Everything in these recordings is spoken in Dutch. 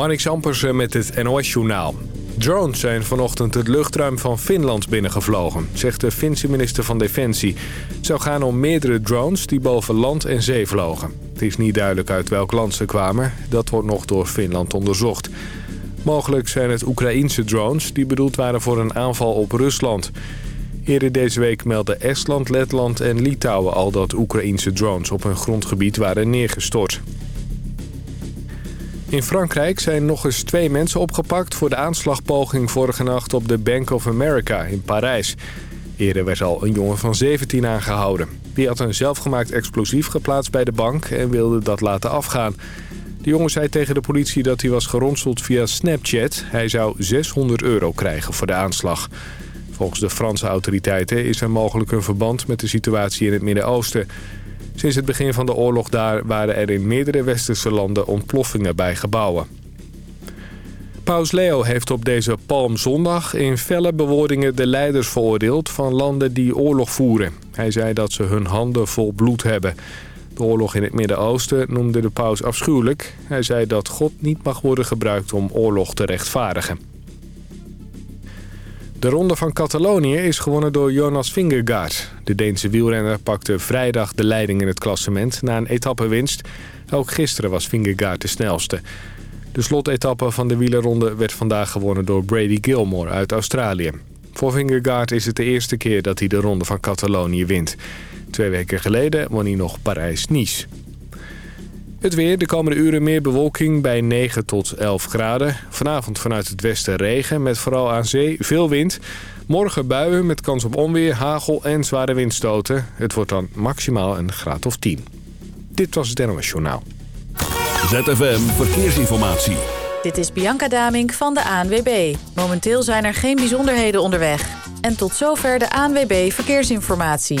Marnix Ampersen met het NOS-journaal. Drones zijn vanochtend het luchtruim van Finland binnengevlogen, zegt de Finse minister van Defensie. Het zou gaan om meerdere drones die boven land en zee vlogen. Het is niet duidelijk uit welk land ze kwamen. Dat wordt nog door Finland onderzocht. Mogelijk zijn het Oekraïense drones die bedoeld waren voor een aanval op Rusland. Eerder deze week meldden Estland, Letland en Litouwen al dat Oekraïense drones op hun grondgebied waren neergestort. In Frankrijk zijn nog eens twee mensen opgepakt voor de aanslagpoging vorige nacht op de Bank of America in Parijs. Eerder werd al een jongen van 17 aangehouden. Die had een zelfgemaakt explosief geplaatst bij de bank en wilde dat laten afgaan. De jongen zei tegen de politie dat hij was geronseld via Snapchat. Hij zou 600 euro krijgen voor de aanslag. Volgens de Franse autoriteiten is er mogelijk een verband met de situatie in het Midden-Oosten. Sinds het begin van de oorlog daar waren er in meerdere westerse landen ontploffingen bij gebouwen. Paus Leo heeft op deze Palmzondag in felle bewoordingen de leiders veroordeeld van landen die oorlog voeren. Hij zei dat ze hun handen vol bloed hebben. De oorlog in het Midden-Oosten noemde de paus afschuwelijk. Hij zei dat God niet mag worden gebruikt om oorlog te rechtvaardigen. De ronde van Catalonië is gewonnen door Jonas Vingegaard. De Deense wielrenner pakte vrijdag de leiding in het klassement na een etappewinst. Ook gisteren was Vingegaard de snelste. De slotetappe van de wielerronde werd vandaag gewonnen door Brady Gilmore uit Australië. Voor Vingegaard is het de eerste keer dat hij de ronde van Catalonië wint. Twee weken geleden won hij nog Parijs-Nice. Het weer, de komende uren meer bewolking bij 9 tot 11 graden. Vanavond vanuit het westen regen met vooral aan zee veel wind. Morgen buien met kans op onweer, hagel en zware windstoten. Het wordt dan maximaal een graad of 10. Dit was het NOS Journaal. ZFM Verkeersinformatie. Dit is Bianca Damink van de ANWB. Momenteel zijn er geen bijzonderheden onderweg. En tot zover de ANWB Verkeersinformatie.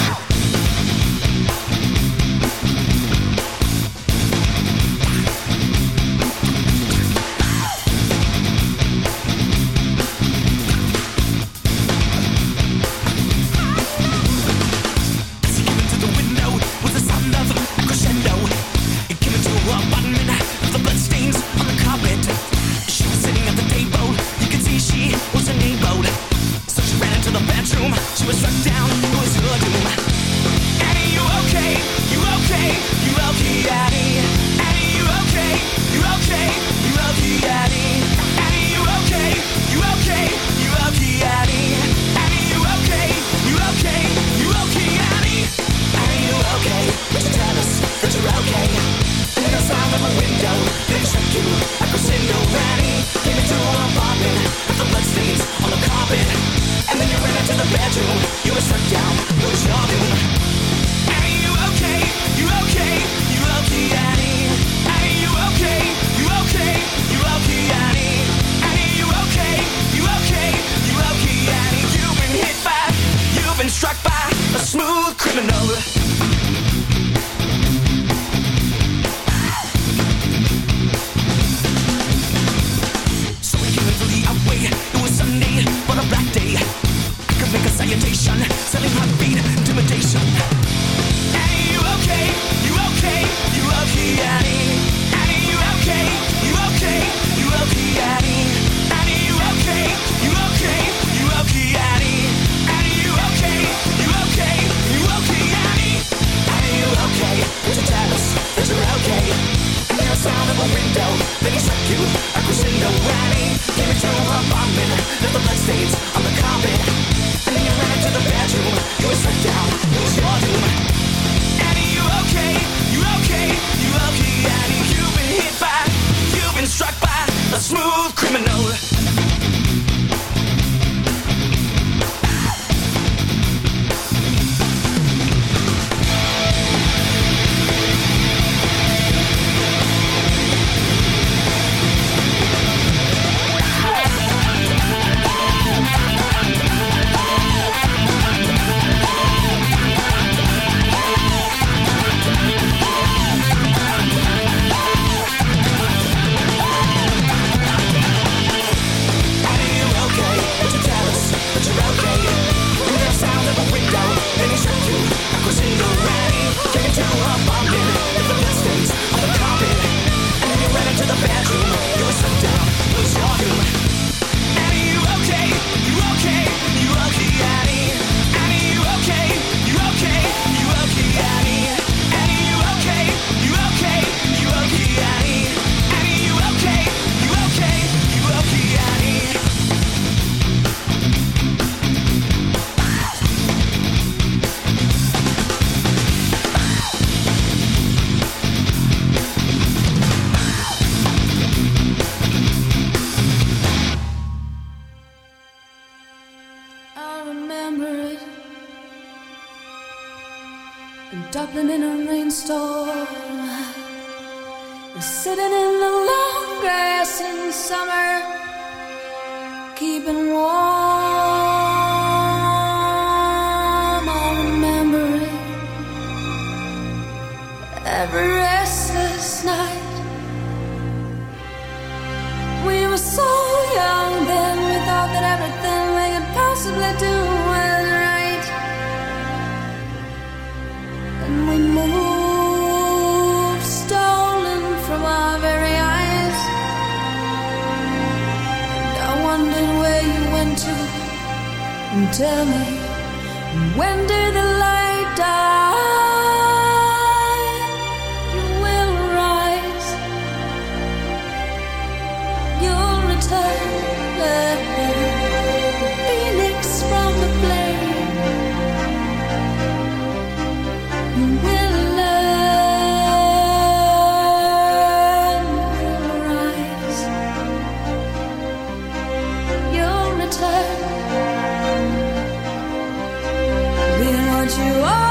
it. You are.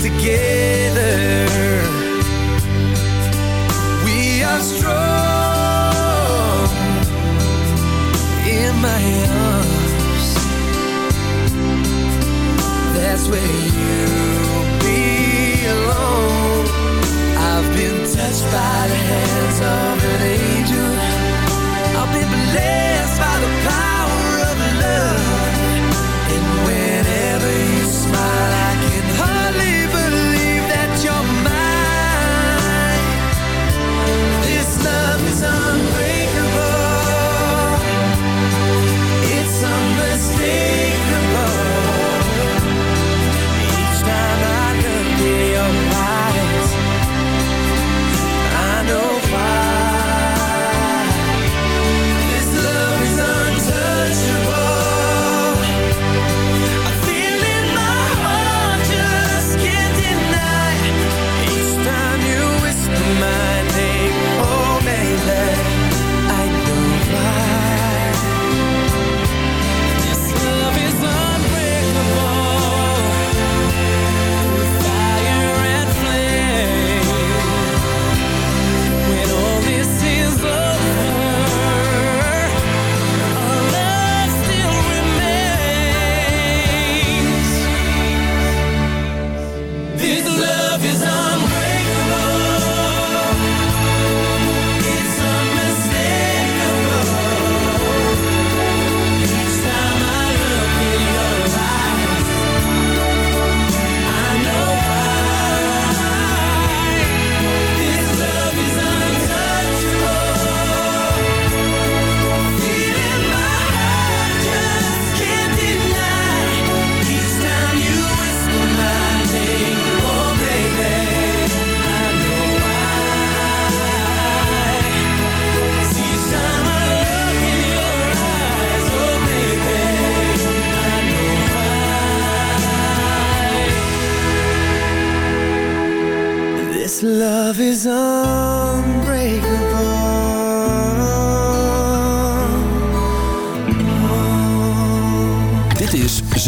together. We are strong In my arms. That's where you belong. I've been touched by the hands of an angel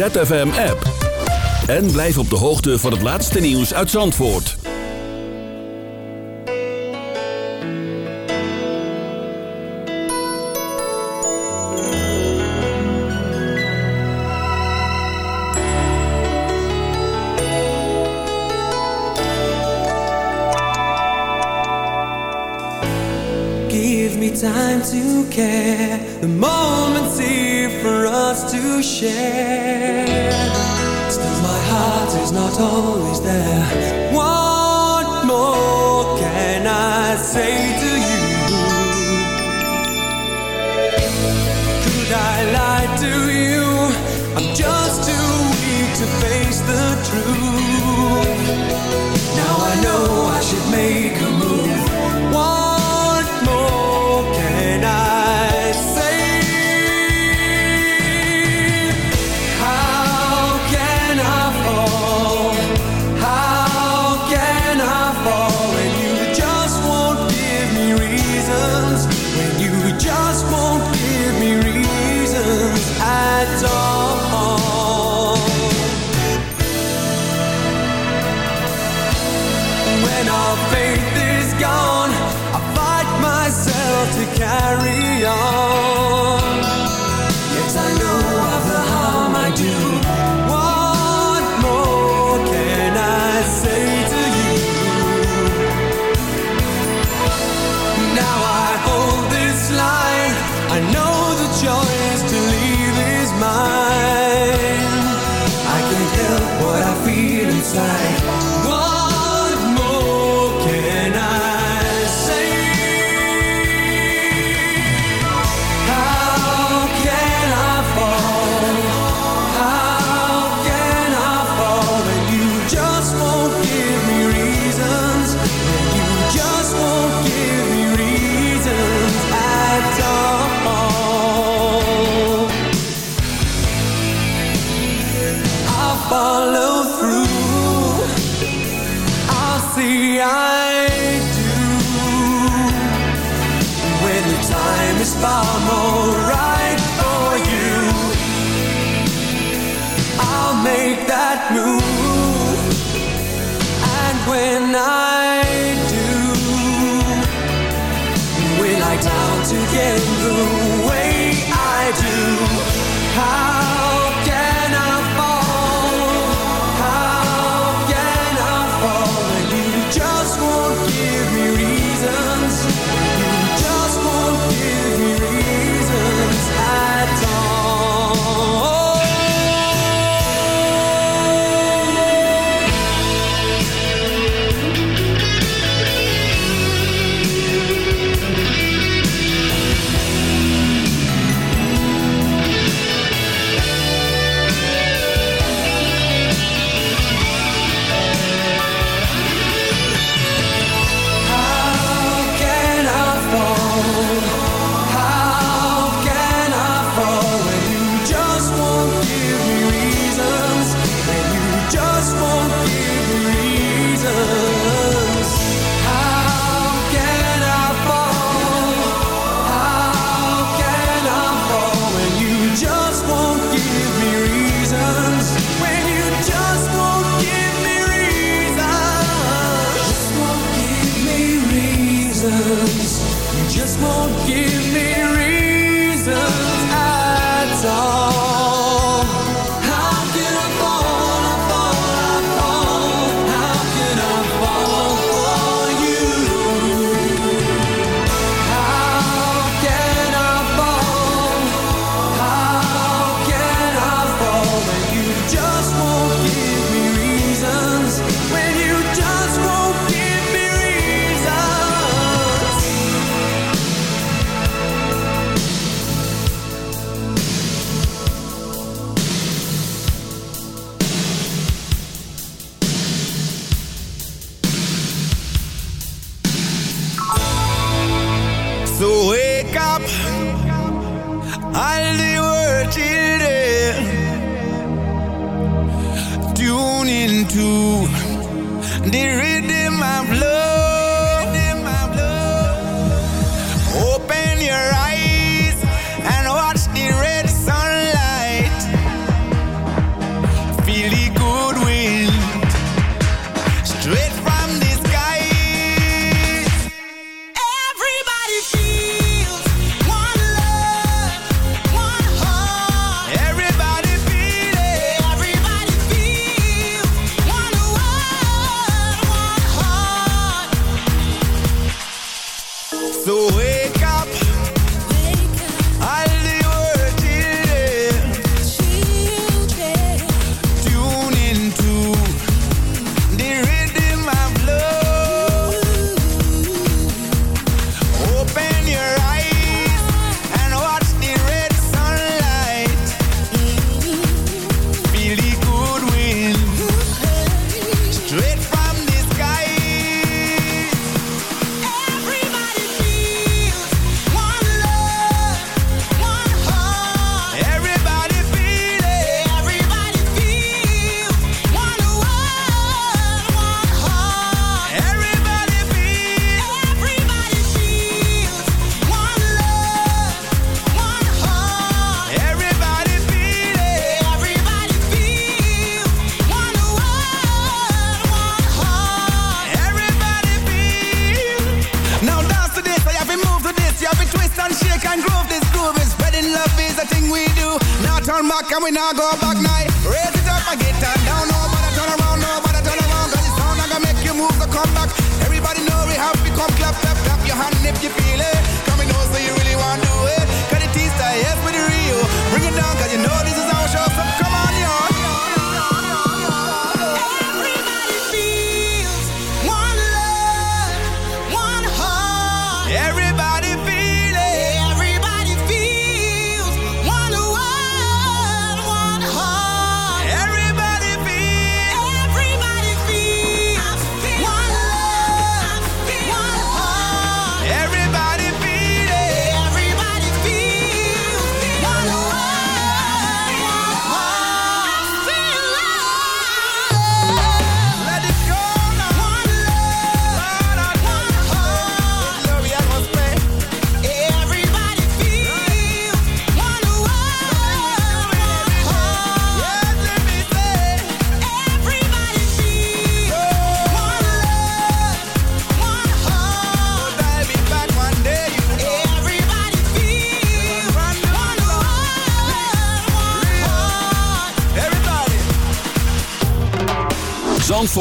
ZFM-app. En blijf op de hoogte van het laatste nieuws uit Zandvoort. Give me time to care The moment's here for us to share always there. What more can I say to you? Could I lie to you? I'm just too weak to face the truth. Now I know I should make a move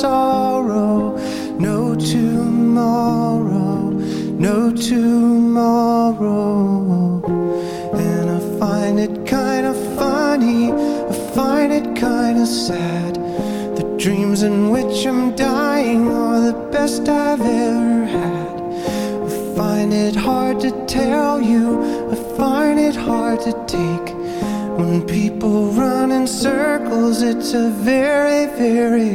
sorrow. No tomorrow, no tomorrow. And I find it kinda funny, I find it kinda sad. The dreams in which I'm dying are the best I've ever had. I find it hard to tell you, I find it hard to take. When people run in circles, it's a very, very